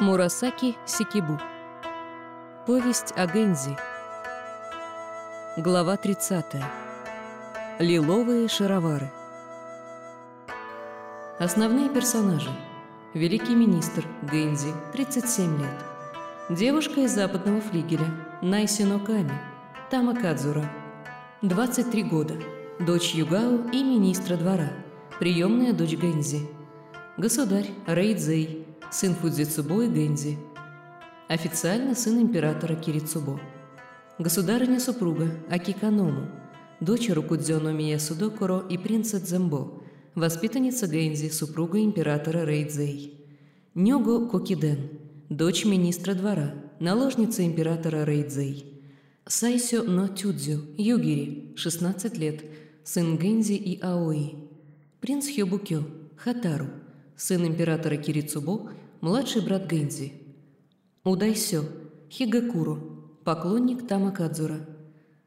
Мурасаки Сикибу. Повесть о Гэнзи. Глава 30. Лиловые шаровары. Основные персонажи. Великий министр Гэнзи, 37 лет. Девушка из западного флигеля Найсино Ками, Тамакадзура, 23 года. Дочь Югао и министра двора, приемная дочь Гэнзи. Государь Рейдзей, сын Фудзицубо и Гэнзи. Официально сын императора Кирицубо. Государыня-супруга Акиканому, дочь Рукудзёно Мия Судокоро и принца Дзембо, воспитанница Гэнзи, супруга императора Рейдзей. Нёго Кокиден, дочь министра двора, наложница императора Рейдзей. Сайсё Но Тюдзю, Югири, 16 лет, сын Гэнзи и Аои. Принц Хёбукё, Хатару, сын императора Кирицубо, младший брат Гэнзи. Удайсё, Хигакуру, поклонник Тамакадзура.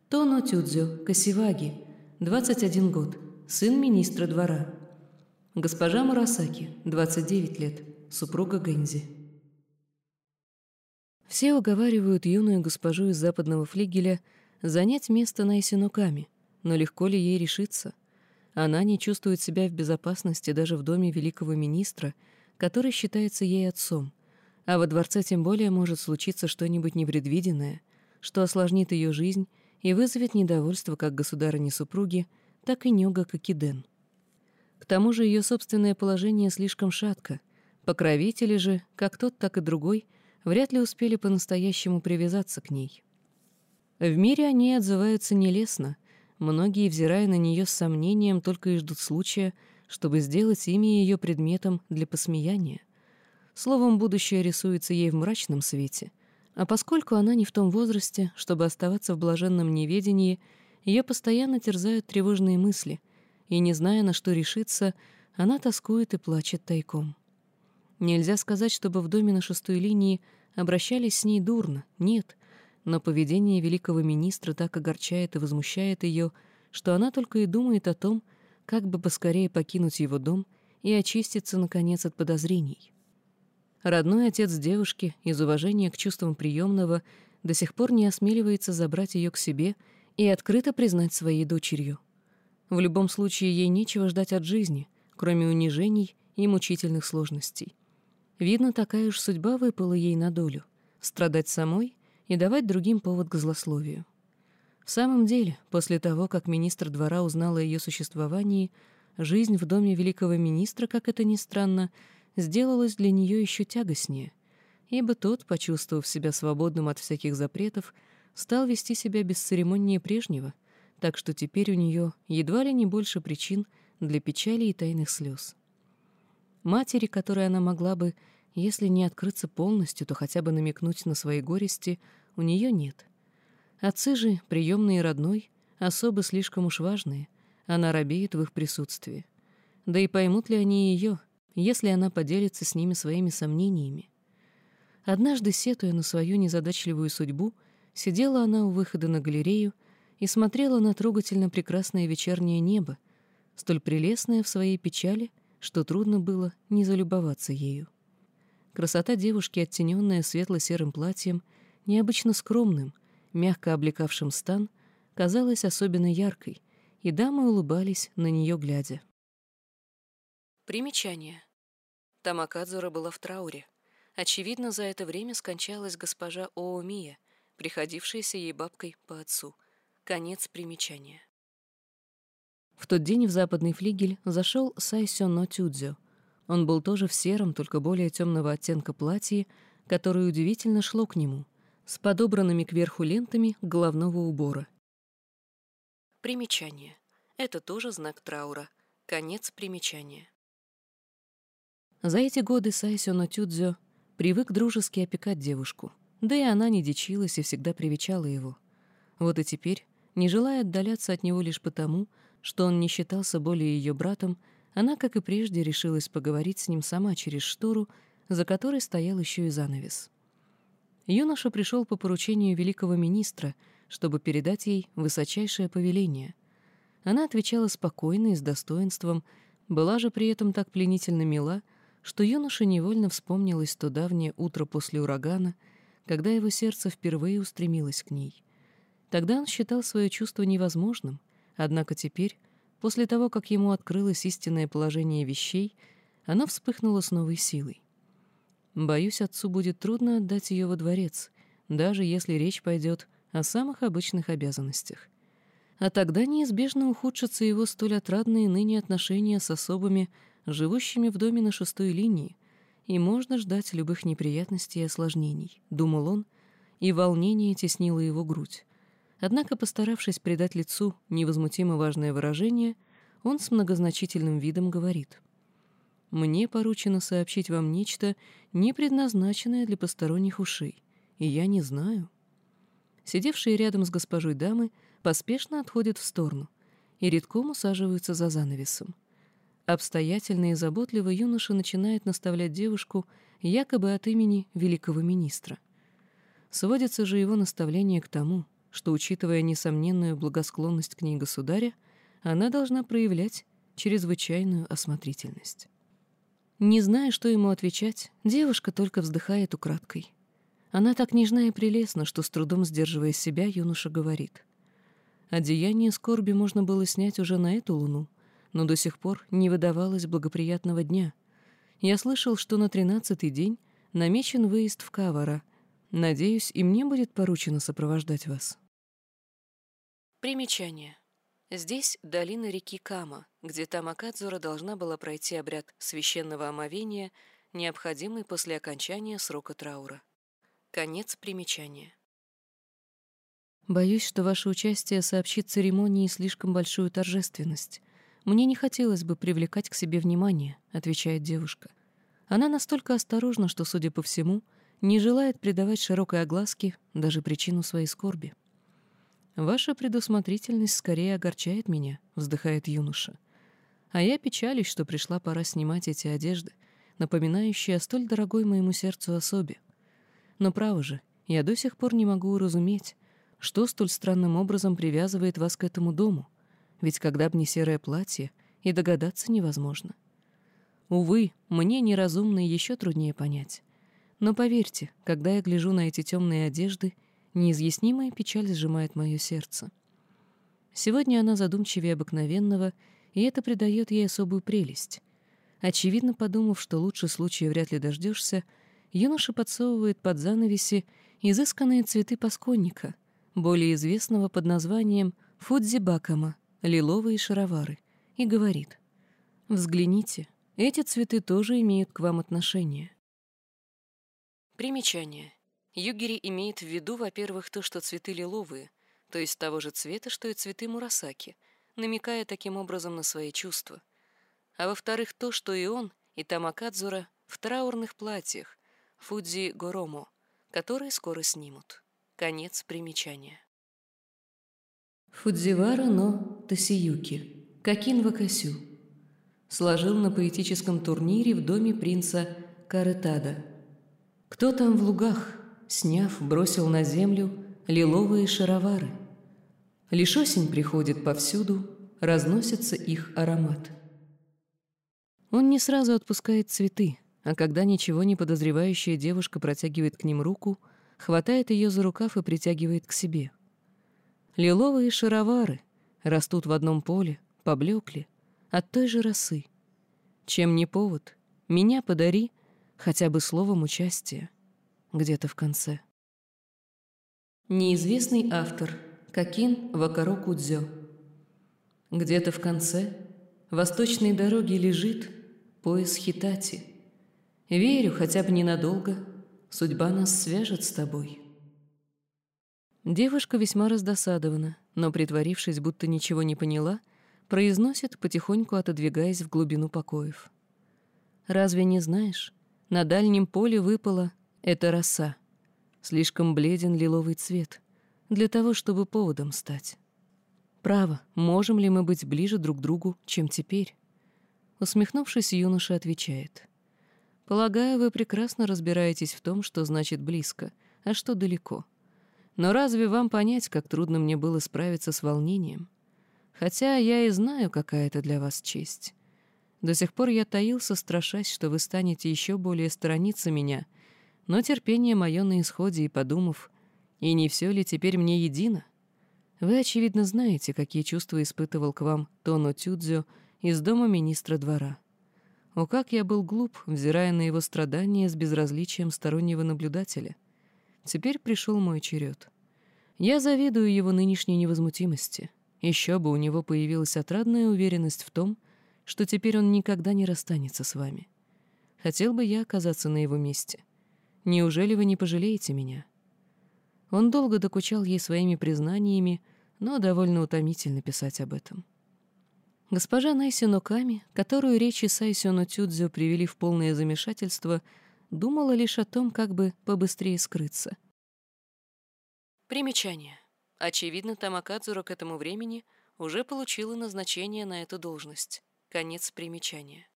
Тоно Тюдзё, Касиваги, 21 год, сын министра двора. Госпожа Мурасаки, 29 лет, супруга Гэнзи. Все уговаривают юную госпожу из западного флигеля занять место на Исинуками, но легко ли ей решиться? Она не чувствует себя в безопасности даже в доме великого министра, который считается ей отцом, а во дворце тем более может случиться что-нибудь непредвиденное, что осложнит ее жизнь и вызовет недовольство как государыни-супруги, так и Нёга Кокиден. К тому же ее собственное положение слишком шатко. Покровители же, как тот, так и другой, вряд ли успели по-настоящему привязаться к ней. В мире они отзываются нелестно, многие, взирая на нее с сомнением, только и ждут случая, чтобы сделать имя ее предметом для посмеяния. Словом, будущее рисуется ей в мрачном свете, а поскольку она не в том возрасте, чтобы оставаться в блаженном неведении, ее постоянно терзают тревожные мысли, и, не зная, на что решиться, она тоскует и плачет тайком. Нельзя сказать, чтобы в доме на шестой линии обращались с ней дурно, нет, но поведение великого министра так огорчает и возмущает ее, что она только и думает о том, как бы поскорее покинуть его дом и очиститься, наконец, от подозрений. Родной отец девушки, из уважения к чувствам приемного, до сих пор не осмеливается забрать ее к себе и открыто признать своей дочерью. В любом случае, ей нечего ждать от жизни, кроме унижений и мучительных сложностей. Видно, такая уж судьба выпала ей на долю — страдать самой и давать другим повод к злословию. В самом деле, после того, как министр двора узнал о ее существовании, жизнь в доме великого министра, как это ни странно, сделалась для нее еще тягостнее, ибо тот, почувствовав себя свободным от всяких запретов, стал вести себя бесцеремоннее прежнего, так что теперь у нее едва ли не больше причин для печали и тайных слез. Матери, которой она могла бы, если не открыться полностью, то хотя бы намекнуть на свои горести, у нее нет. Отцы же, приемные и родной, особо слишком уж важные, она робеет в их присутствии. Да и поймут ли они ее, если она поделится с ними своими сомнениями? Однажды, сетуя на свою незадачливую судьбу, сидела она у выхода на галерею и смотрела на трогательно прекрасное вечернее небо, столь прелестное в своей печали — что трудно было не залюбоваться ею. Красота девушки, оттененная светло-серым платьем, необычно скромным, мягко облекавшим стан, казалась особенно яркой, и дамы улыбались на нее глядя. Примечание. Тамакадзура была в трауре. Очевидно, за это время скончалась госпожа Оомия, приходившаяся ей бабкой по отцу. Конец примечания. В тот день в западный флигель зашел Сайсё Но Тюдзё. Он был тоже в сером, только более темного оттенка платье, которое удивительно шло к нему, с подобранными кверху лентами головного убора. Примечание. Это тоже знак траура. Конец примечания. За эти годы Сайсё Но Тюдзё привык дружески опекать девушку, да и она не дичилась и всегда привечала его. Вот и теперь, не желая отдаляться от него лишь потому, что он не считался более ее братом, она, как и прежде, решилась поговорить с ним сама через штору, за которой стоял еще и занавес. Юноша пришел по поручению великого министра, чтобы передать ей высочайшее повеление. Она отвечала спокойно и с достоинством, была же при этом так пленительно мила, что юноше невольно вспомнилось то давнее утро после урагана, когда его сердце впервые устремилось к ней. Тогда он считал свое чувство невозможным, однако теперь, после того, как ему открылось истинное положение вещей, оно вспыхнуло с новой силой. Боюсь, отцу будет трудно отдать ее во дворец, даже если речь пойдет о самых обычных обязанностях. А тогда неизбежно ухудшатся его столь отрадные ныне отношения с особыми, живущими в доме на шестой линии, и можно ждать любых неприятностей и осложнений, — думал он, и волнение теснило его грудь. Однако, постаравшись придать лицу невозмутимо важное выражение, он с многозначительным видом говорит. «Мне поручено сообщить вам нечто, не предназначенное для посторонних ушей, и я не знаю». Сидевшие рядом с госпожой дамы поспешно отходят в сторону и редком усаживаются за занавесом. Обстоятельно и заботливо юноша начинает наставлять девушку якобы от имени великого министра. Сводится же его наставление к тому — что, учитывая несомненную благосклонность к ней государя, она должна проявлять чрезвычайную осмотрительность. Не зная, что ему отвечать, девушка только вздыхает украдкой. Она так нежна и прелестна, что с трудом сдерживая себя, юноша говорит. Одеяние скорби можно было снять уже на эту луну, но до сих пор не выдавалось благоприятного дня. Я слышал, что на тринадцатый день намечен выезд в Кавара. Надеюсь, и мне будет поручено сопровождать вас. Примечание. Здесь долина реки Кама, где Тамакадзура должна была пройти обряд священного омовения, необходимый после окончания срока траура. Конец примечания. Боюсь, что ваше участие сообщит церемонии слишком большую торжественность. Мне не хотелось бы привлекать к себе внимание, отвечает девушка. Она настолько осторожна, что, судя по всему, не желает придавать широкой огласке даже причину своей скорби. «Ваша предусмотрительность скорее огорчает меня», — вздыхает юноша. «А я печалюсь, что пришла пора снимать эти одежды, напоминающие о столь дорогой моему сердцу особе. Но право же, я до сих пор не могу уразуметь, что столь странным образом привязывает вас к этому дому, ведь когда б не серое платье, и догадаться невозможно. Увы, мне неразумно еще труднее понять. Но поверьте, когда я гляжу на эти темные одежды — Неизъяснимая печаль сжимает мое сердце. Сегодня она задумчивее обыкновенного, и это придает ей особую прелесть. Очевидно, подумав, что лучше случая вряд ли дождешься, юноша подсовывает под занавеси изысканные цветы пасконника, более известного под названием фудзибакама, лиловые шаровары, и говорит «Взгляните, эти цветы тоже имеют к вам отношение». Примечание. Югери имеет в виду, во-первых, то, что цветы лиловые, то есть того же цвета, что и цветы мурасаки, намекая таким образом на свои чувства. А во-вторых, то, что и он, и Тамакадзура в траурных платьях, Фудзи Горомо, которые скоро снимут. Конец примечания. Фудзивара но Тасиюки, Какин Вакасю. Сложил на поэтическом турнире в доме принца Каретада. Кто там в лугах? Сняв, бросил на землю лиловые шаровары. Лишь осень приходит повсюду, разносится их аромат. Он не сразу отпускает цветы, а когда ничего не подозревающая девушка протягивает к ним руку, хватает ее за рукав и притягивает к себе. Лиловые шаровары растут в одном поле, поблекли, от той же росы. Чем не повод, меня подари хотя бы словом участия где-то в конце. Неизвестный автор Какин Вакаро Кудзё. Где-то в конце восточной дороги лежит пояс Хитати. Верю, хотя бы ненадолго, судьба нас свяжет с тобой. Девушка весьма раздосадована, но, притворившись, будто ничего не поняла, произносит, потихоньку отодвигаясь в глубину покоев. «Разве не знаешь? На дальнем поле выпала это роса. Слишком бледен лиловый цвет. Для того, чтобы поводом стать. Право, можем ли мы быть ближе друг к другу, чем теперь? Усмехнувшись, юноша отвечает. Полагаю, вы прекрасно разбираетесь в том, что значит близко, а что далеко. Но разве вам понять, как трудно мне было справиться с волнением? Хотя я и знаю, какая это для вас честь. До сих пор я таился, страшась, что вы станете еще более сторониться меня, но терпение мое на исходе, и подумав, и не все ли теперь мне едино? Вы, очевидно, знаете, какие чувства испытывал к вам Тоно Тюдзё из дома министра двора. О, как я был глуп, взирая на его страдания с безразличием стороннего наблюдателя. Теперь пришел мой черед. Я завидую его нынешней невозмутимости. Еще бы у него появилась отрадная уверенность в том, что теперь он никогда не расстанется с вами. Хотел бы я оказаться на его месте. Неужели вы не пожалеете меня?» Он долго докучал ей своими признаниями, но довольно утомительно писать об этом. Госпожа Найсино Ками, которую речи Сайсёно Тюдзё привели в полное замешательство, думала лишь о том, как бы побыстрее скрыться. Примечание. Очевидно, Тамакадзура к этому времени уже получила назначение на эту должность. Конец примечания.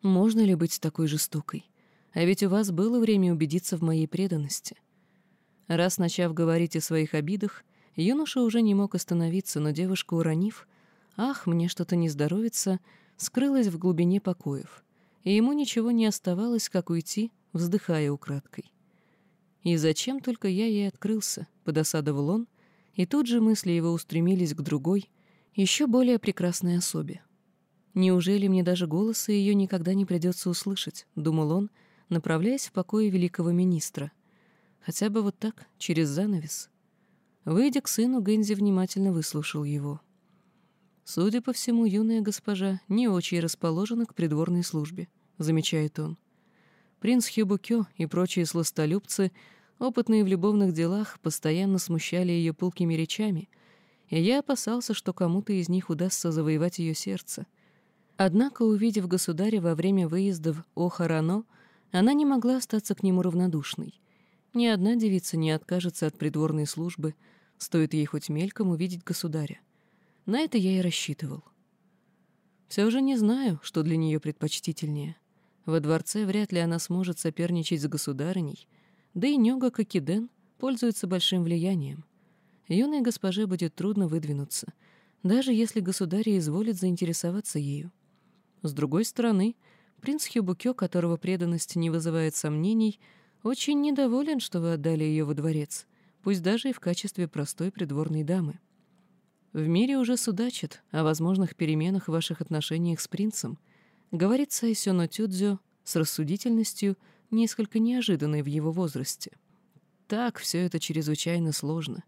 «Можно ли быть такой жестокой? А ведь у вас было время убедиться в моей преданности». Раз начав говорить о своих обидах, юноша уже не мог остановиться, но девушка, уронив, «Ах, мне что-то не здоровится», скрылась в глубине покоев, и ему ничего не оставалось, как уйти, вздыхая украдкой. «И зачем только я ей открылся?» — подосадовал он, и тут же мысли его устремились к другой, еще более прекрасной особе. «Неужели мне даже голоса ее никогда не придется услышать?» — думал он, направляясь в покое великого министра. Хотя бы вот так, через занавес. Выйдя к сыну, Гэнзи внимательно выслушал его. «Судя по всему, юная госпожа не очень расположена к придворной службе», — замечает он. Принц Хибукё и прочие сластолюбцы, опытные в любовных делах, постоянно смущали ее пылкими речами, и я опасался, что кому-то из них удастся завоевать ее сердце. Однако, увидев государя во время выезда в Охарано, она не могла остаться к нему равнодушной — ни одна девица не откажется от придворной службы, стоит ей хоть мельком увидеть государя. На это я и рассчитывал. Все же не знаю, что для нее предпочтительнее. Во дворце вряд ли она сможет соперничать с государыней, да и Нёга Кокиден пользуется большим влиянием. Юной госпоже будет трудно выдвинуться, даже если государь изволит заинтересоваться ею. С другой стороны, принц Хюбукё, которого преданность не вызывает сомнений, — очень недоволен, что вы отдали ее во дворец, пусть даже и в качестве простой придворной дамы. В мире уже судачат о возможных переменах в ваших отношениях с принцем, говорит Сайсёно Тюдзё с рассудительностью, несколько неожиданной в его возрасте. Так все это чрезвычайно сложно.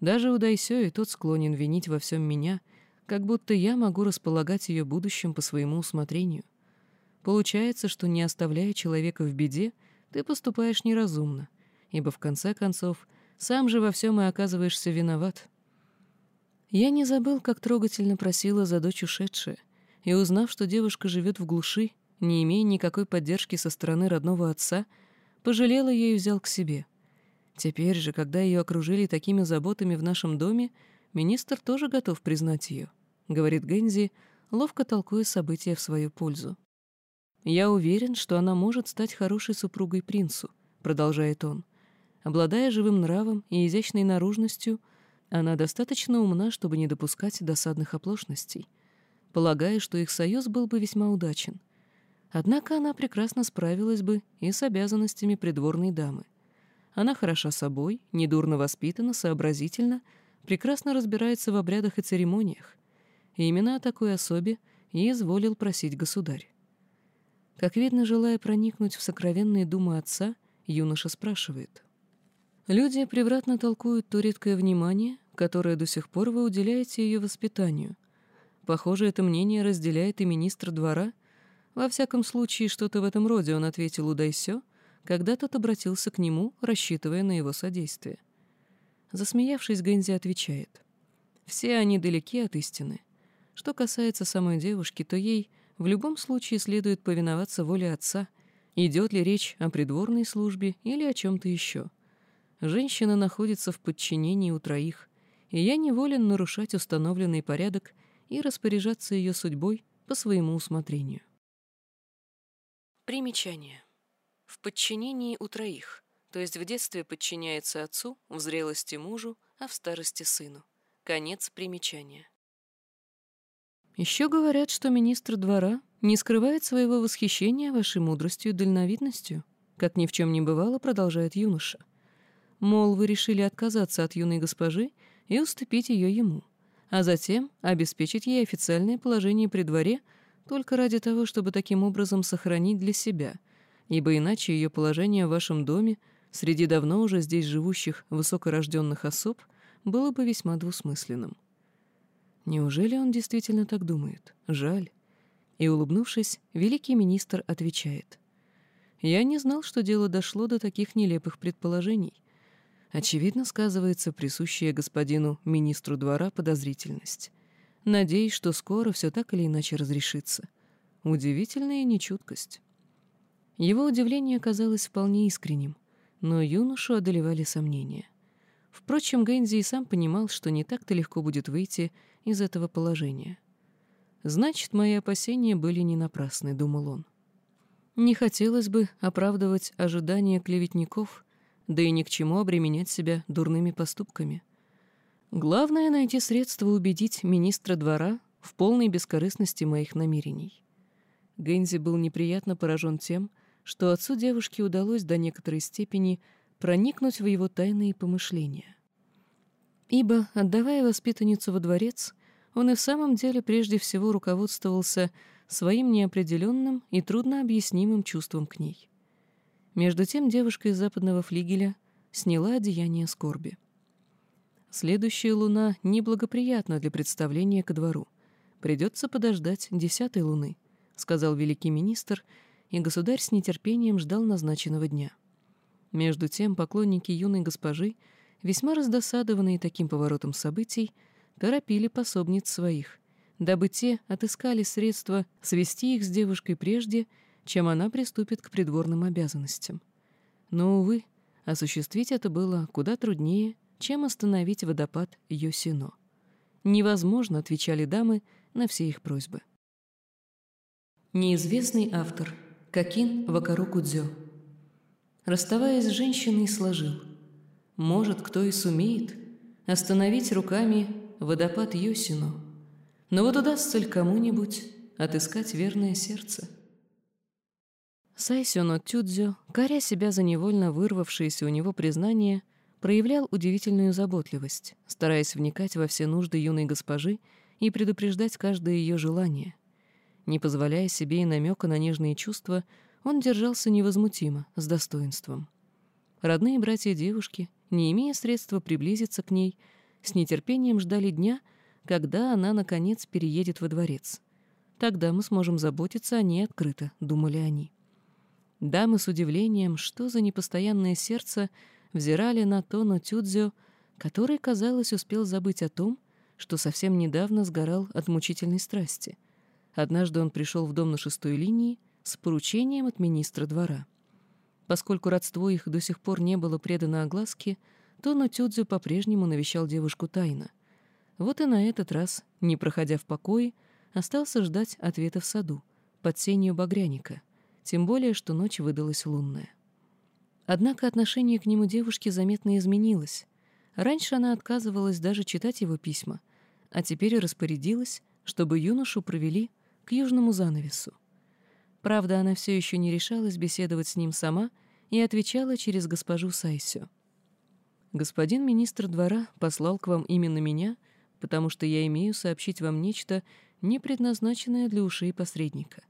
Даже у Дайсё и тот склонен винить во всем меня, как будто я могу располагать ее будущим по своему усмотрению. Получается, что не оставляя человека в беде, ты поступаешь неразумно, ибо в конце концов сам же во всем и оказываешься виноват. Я не забыл, как трогательно просила за дочь ушедшая, и, узнав, что девушка живет в глуши, не имея никакой поддержки со стороны родного отца, пожалела ее и взял к себе. Теперь же, когда ее окружили такими заботами в нашем доме, министр тоже готов признать ее, — говорит Гензи, ловко толкуя события в свою пользу. «Я уверен, что она может стать хорошей супругой принцу», — продолжает он. Обладая живым нравом и изящной наружностью, она достаточно умна, чтобы не допускать досадных оплошностей. Полагаю, что их союз был бы весьма удачен. Однако она прекрасно справилась бы и с обязанностями придворной дамы. Она хороша собой, недурно воспитана, сообразительна, прекрасно разбирается в обрядах и церемониях. И именно о такой особе и изволил просить государь. Как видно, желая проникнуть в сокровенные думы отца, юноша спрашивает. Люди превратно толкуют то редкое внимание, которое до сих пор вы уделяете ее воспитанию. Похоже, это мнение разделяет и министр двора. Во всяком случае, что-то в этом роде он ответил Удайсё, когда тот обратился к нему, рассчитывая на его содействие. Засмеявшись, Гэнзи отвечает. «Все они далеки от истины. Что касается самой девушки, то ей — в любом случае следует повиноваться воле отца, идет ли речь о придворной службе или о чем-то еще. Женщина находится в подчинении у троих, и я не волен нарушать установленный порядок и распоряжаться ее судьбой по своему усмотрению. Примечание. В подчинении у троих, то есть в детстве подчиняется отцу, в зрелости мужу, а в старости сыну. Конец примечания. Еще говорят, что министр двора не скрывает своего восхищения вашей мудростью и дальновидностью, как ни в чем не бывало, продолжает юноша. Мол, вы решили отказаться от юной госпожи и уступить ее ему, а затем обеспечить ей официальное положение при дворе только ради того, чтобы таким образом сохранить для себя, ибо иначе ее положение в вашем доме среди давно уже здесь живущих высокорожденных особ было бы весьма двусмысленным. Неужели он действительно так думает? Жаль. И, улыбнувшись, великий министр отвечает. «Я не знал, что дело дошло до таких нелепых предположений. Очевидно, сказывается присущая господину министру двора подозрительность. Надеюсь, что скоро все так или иначе разрешится. Удивительная нечуткость». Его удивление оказалось вполне искренним, но юношу одолевали сомнения. Впрочем, Гэнзи и сам понимал, что не так-то легко будет выйти из этого положения. «Значит, мои опасения были не напрасны», — думал он. Не хотелось бы оправдывать ожидания клеветников, да и ни к чему обременять себя дурными поступками. Главное — найти средства убедить министра двора в полной бескорыстности моих намерений. Гэнзи был неприятно поражен тем, что отцу девушки удалось до некоторой степени проникнуть в его тайные помышления. Ибо, отдавая воспитанницу во дворец, он и в самом деле прежде всего руководствовался своим неопределенным и труднообъяснимым чувством к ней. Между тем девушка из западного флигеля сняла одеяние скорби. Следующая луна неблагоприятна для представления ко двору. Придется подождать десятой луны, — сказал великий министр, и государь с нетерпением ждал назначенного дня. Между тем поклонники юной госпожи, весьма раздосадованные таким поворотом событий, торопили пособниц своих, дабы те отыскали средства свести их с девушкой прежде, чем она приступит к придворным обязанностям. Но, увы, осуществить это было куда труднее, чем остановить водопад Йосино. Невозможно, отвечали дамы на все их просьбы. Неизвестный автор Какин Вакару Кудзё Расставаясь с женщиной, сложил. Может, кто и сумеет остановить руками водопад Йосину. Но вот удастся ли кому-нибудь отыскать верное сердце? Сайсюно Тюдзё, коря себя за невольно вырвавшееся у него признание, проявлял удивительную заботливость, стараясь вникать во все нужды юной госпожи и предупреждать каждое ее желание. Не позволяя себе и намека на нежные чувства, он держался невозмутимо, с достоинством. Родные братья девушки, не имея средства приблизиться к ней, с нетерпением ждали дня, когда она, наконец, переедет во дворец. Тогда мы сможем заботиться о ней открыто, думали они. Дамы с удивлением, что за непостоянное сердце, взирали на Тону Тюдзё, который, казалось, успел забыть о том, что совсем недавно сгорал от мучительной страсти. Однажды он пришел в дом на шестой линии с поручением от министра двора. Поскольку родство их до сих пор не было предано огласке, Тону Тюдзю по-прежнему навещал девушку тайно. Вот и на этот раз, не проходя в покое, остался ждать ответа в саду, под сенью багряника, тем более, что ночь выдалась лунная. Однако отношение к нему девушки заметно изменилось. Раньше она отказывалась даже читать его письма, а теперь распорядилась, чтобы юношу провели к южному занавесу. Правда, она все еще не решалась беседовать с ним сама и отвечала через госпожу Сайсю. Господин министр двора послал к вам именно меня, потому что я имею сообщить вам нечто, не предназначенное для ушей посредника.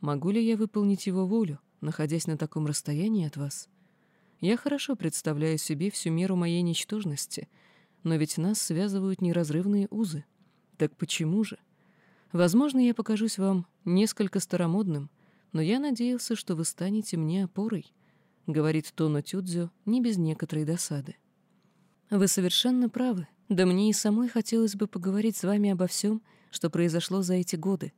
Могу ли я выполнить его волю, находясь на таком расстоянии от вас? Я хорошо представляю себе всю меру моей ничтожности, но ведь нас связывают неразрывные узы. Так почему же? Возможно, я покажусь вам несколько старомодным, но я надеялся, что вы станете мне опорой, — говорит Тоно Тюдзю не без некоторой досады. Вы совершенно правы. Да мне и самой хотелось бы поговорить с вами обо всем, что произошло за эти годы.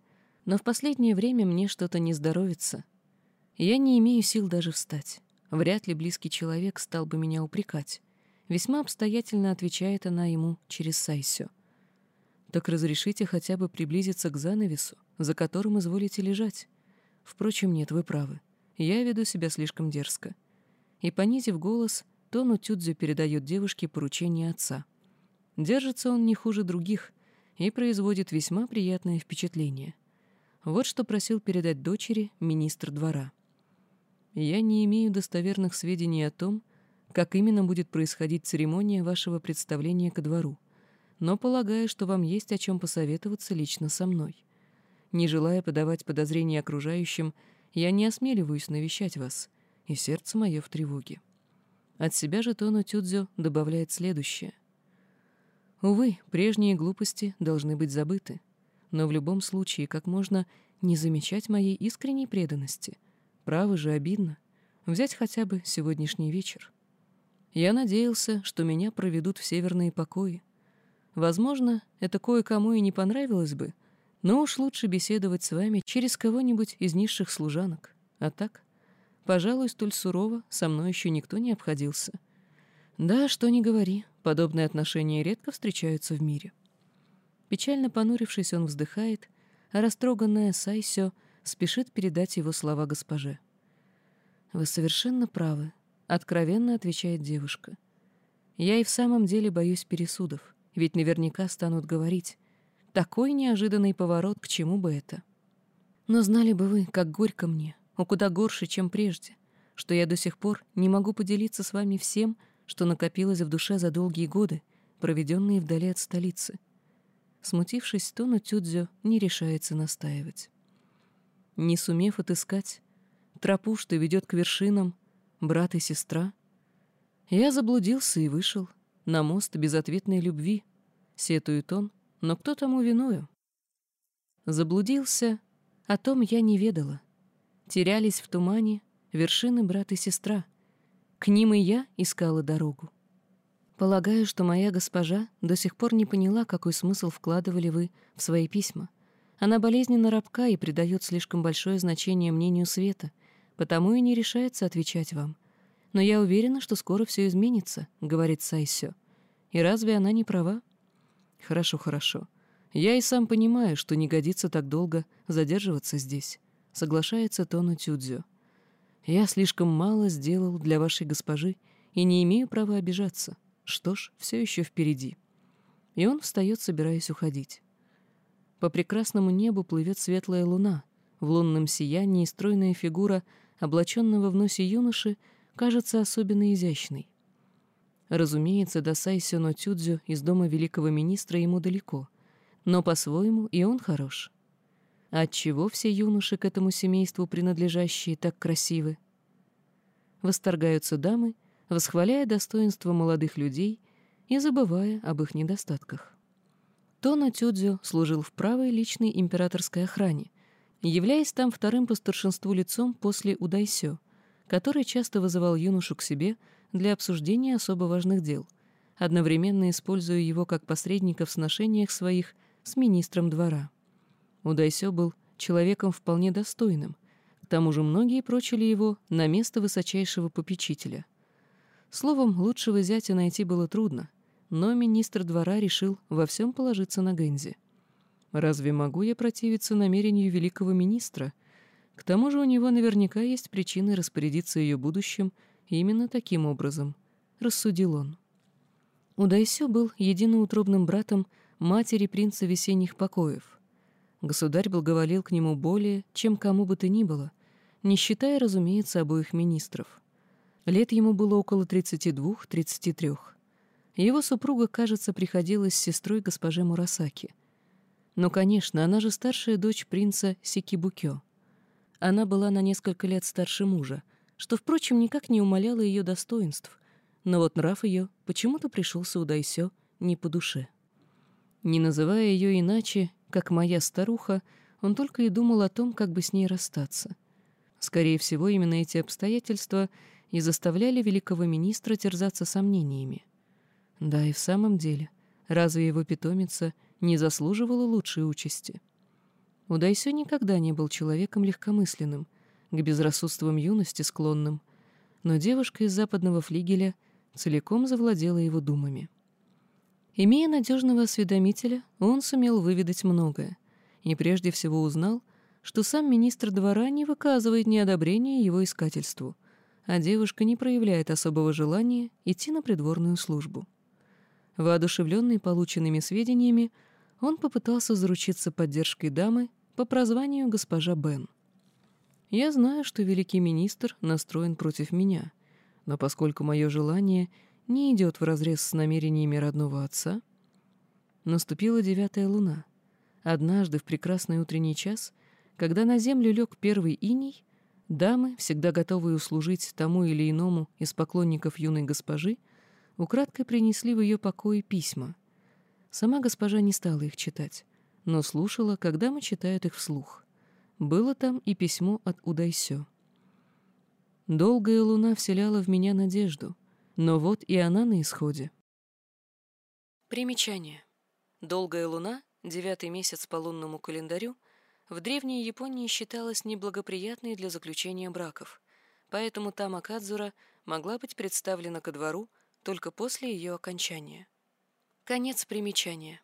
Но в последнее время мне что-то не здоровится. Я не имею сил даже встать. Вряд ли близкий человек стал бы меня упрекать. Весьма обстоятельно отвечает она ему через Сайсю. Так разрешите хотя бы приблизиться к занавесу, за которым изволите лежать. Впрочем, нет, вы правы. Я веду себя слишком дерзко. И, понизив голос, Тону Тюдзю передает девушке поручение отца. Держится он не хуже других, и производит весьма приятное впечатление. Вот что просил передать дочери министр двора. «Я не имею достоверных сведений о том, как именно будет происходить церемония вашего представления ко двору, но полагаю, что вам есть о чем посоветоваться лично со мной. Не желая подавать подозрения окружающим, я не осмеливаюсь навещать вас, и сердце мое в тревоге. От себя же Тону Тюдзю добавляет следующее. Увы, прежние глупости должны быть забыты, но в любом случае как можно не замечать моей искренней преданности. Право же обидно. Взять хотя бы сегодняшний вечер. Я надеялся, что меня проведут в северные покои. Возможно, это кое-кому и не понравилось бы, но уж лучше беседовать с вами через кого-нибудь из низших служанок. А так, пожалуй, столь сурово со мной еще никто не обходился. Да, что ни говори, подобные отношения редко встречаются в мире. Печально понурившись, он вздыхает, а растроганная Сайсё спешит передать его слова госпоже. «Вы совершенно правы», — откровенно отвечает девушка. «Я и в самом деле боюсь пересудов, ведь наверняка станут говорить, такой неожиданный поворот, к чему бы это? Но знали бы вы, как горько мне, о куда горше, чем прежде, что я до сих пор не могу поделиться с вами всем, что накопилось в душе за долгие годы, проведенные вдали от столицы. Смутившись, Тону Тюдзё не решается настаивать. Не сумев отыскать тропу, что ведет к вершинам, брат и сестра, я заблудился и вышел на мост безответной любви, сетует он, но кто тому виною? Заблудился, о том я не ведала. Терялись в тумане вершины брат и сестра. К ним и я искала дорогу. Полагаю, что моя госпожа до сих пор не поняла, какой смысл вкладывали вы в свои письма. Она болезненно рабка и придает слишком большое значение мнению света, потому и не решается отвечать вам. Но я уверена, что скоро все изменится, — говорит Сайсё. И разве она не права? Хорошо, хорошо. Я и сам понимаю, что не годится так долго задерживаться здесь. Соглашается Тону Тюдзю. Я слишком мало сделал для вашей госпожи и не имею права обижаться. Что ж, все еще впереди. И он встает, собираясь уходить. По прекрасному небу плывет светлая луна. В лунном сиянии стройная фигура, облаченного в носе юноши, кажется особенно изящной. Разумеется, до Сайсюно Тюдзю из дома великого министра ему далеко, но по-своему и он хорош. Отчего все юноши к этому семейству принадлежащие так красивы? Восторгаются дамы, восхваляя достоинство молодых людей и забывая об их недостатках. Тона Тюдзю служил в правой личной императорской охране, являясь там вторым по старшинству лицом после Удайсё, который часто вызывал юношу к себе – для обсуждения особо важных дел, одновременно используя его как посредника в сношениях своих с министром двора. Удайсё был человеком вполне достойным, к тому же многие прочили его на место высочайшего попечителя. Словом, лучшего зятя найти было трудно, но министр двора решил во всем положиться на Гэнзи. Разве могу я противиться намерению великого министра? К тому же у него наверняка есть причины распорядиться ее будущим Именно таким образом, рассудил он. Удайсё был единоутробным братом матери принца весенних покоев. Государь благоволил к нему более, чем кому бы то ни было, не считая, разумеется, обоих министров. Лет ему было около 32-33. Его супруга, кажется, приходилась сестрой госпоже Мурасаки. Но, конечно, она же старшая дочь принца Сикибукё. Она была на несколько лет старше мужа, что, впрочем, никак не умаляло ее достоинств, но вот нрав ее почему-то пришелся у Дайсё не по душе. Не называя ее иначе, как моя старуха, он только и думал о том, как бы с ней расстаться. Скорее всего, именно эти обстоятельства и заставляли великого министра терзаться сомнениями. Да и в самом деле, разве его питомица не заслуживала лучшей участи? Удайсё никогда не был человеком легкомысленным — к безрассудствам юности склонным, но девушка из западного флигеля целиком завладела его думами. Имея надежного осведомителя, он сумел выведать многое, и прежде всего узнал, что сам министр двора не выказывает неодобрения его искательству, а девушка не проявляет особого желания идти на придворную службу. Воодушевленный полученными сведениями, он попытался заручиться поддержкой дамы по прозванию госпожа Бен. Я знаю, что великий министр настроен против меня, но поскольку мое желание не идет вразрез с намерениями родного отца, наступила девятая луна. Однажды в прекрасный утренний час, когда на землю лег первый иней, дамы, всегда готовые услужить тому или иному из поклонников юной госпожи, украдкой принесли в ее покое письма — Сама госпожа не стала их читать, но слушала, когда мы читают их вслух. Было там и письмо от Удайсё. Долгая луна вселяла в меня надежду, но вот и она на исходе. Примечание. Долгая луна, девятый месяц по лунному календарю, в древней Японии считалась неблагоприятной для заключения браков, поэтому Тама Кадзура могла быть представлена ко двору только после ее окончания. Конец примечания.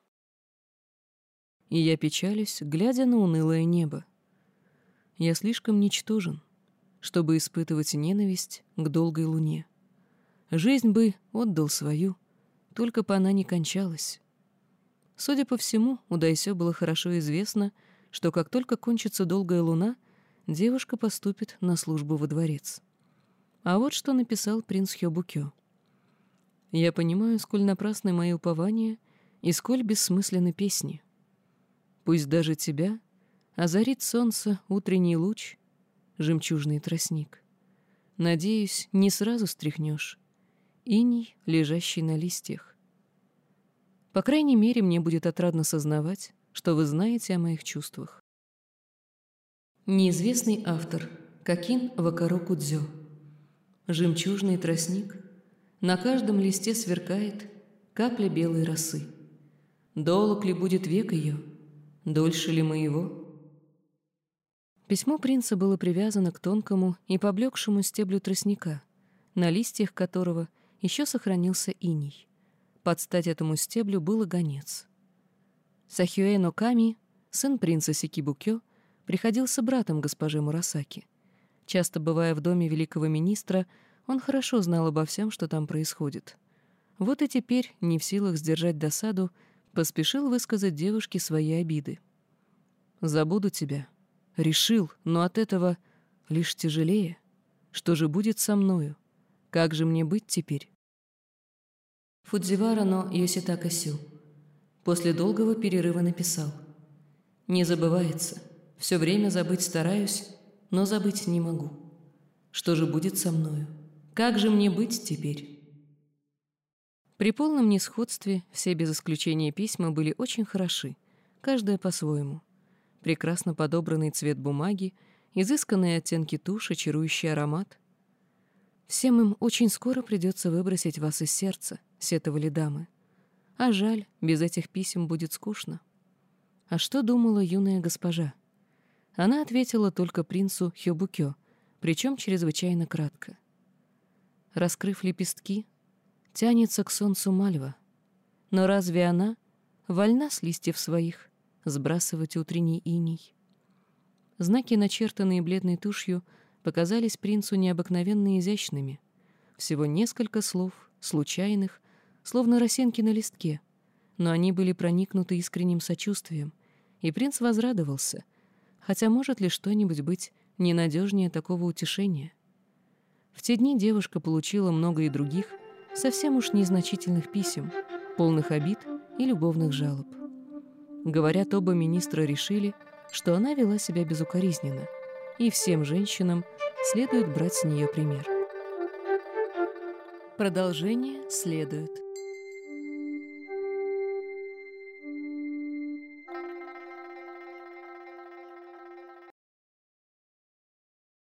И я печалюсь, глядя на унылое небо. Я слишком ничтожен, чтобы испытывать ненависть к долгой луне. Жизнь бы отдал свою, только бы она не кончалась. Судя по всему, у Дайсё было хорошо известно, что как только кончится долгая луна, девушка поступит на службу во дворец. А вот что написал принц Хёбукё. Я понимаю, сколь напрасны мои упования и сколь бессмысленны песни. Пусть даже тебя озарит солнце утренний луч, жемчужный тростник. Надеюсь, не сразу стряхнешь иней, лежащий на листьях. По крайней мере, мне будет отрадно сознавать, что вы знаете о моих чувствах. Неизвестный автор Какин Вакарокудзё Жемчужный тростник — на каждом листе сверкает капля белой росы. Долг ли будет век ее? Дольше ли моего? Письмо принца было привязано к тонкому и поблекшему стеблю тростника, на листьях которого еще сохранился иней. Под стать этому стеблю был и гонец. Сахюэно Ками, сын принца Сикибукё, приходился братом госпожи Мурасаки. Часто бывая в доме великого министра, он хорошо знал обо всем, что там происходит. Вот и теперь, не в силах сдержать досаду, поспешил высказать девушке свои обиды. «Забуду тебя. Решил, но от этого лишь тяжелее. Что же будет со мною? Как же мне быть теперь?» Фудзивара но Йоситака Сю после долгого перерыва написал. «Не забывается. Все время забыть стараюсь, но забыть не могу. Что же будет со мною?» Как же мне быть теперь? При полном несходстве все без исключения письма были очень хороши, каждое по-своему. Прекрасно подобранный цвет бумаги, изысканные оттенки туши, чарующий аромат. Всем им очень скоро придется выбросить вас из сердца, сетовали дамы. А жаль, без этих писем будет скучно. А что думала юная госпожа? Она ответила только принцу Хёбукё, причем чрезвычайно кратко раскрыв лепестки, тянется к солнцу мальва. Но разве она вольна с листьев своих сбрасывать утренний иней? Знаки, начертанные бледной тушью, показались принцу необыкновенно изящными. Всего несколько слов, случайных, словно росинки на листке, но они были проникнуты искренним сочувствием, и принц возрадовался, хотя может ли что-нибудь быть ненадежнее такого утешения? В те дни девушка получила много и других, совсем уж незначительных писем, полных обид и любовных жалоб. Говорят, оба министра решили, что она вела себя безукоризненно, и всем женщинам следует брать с нее пример. Продолжение следует.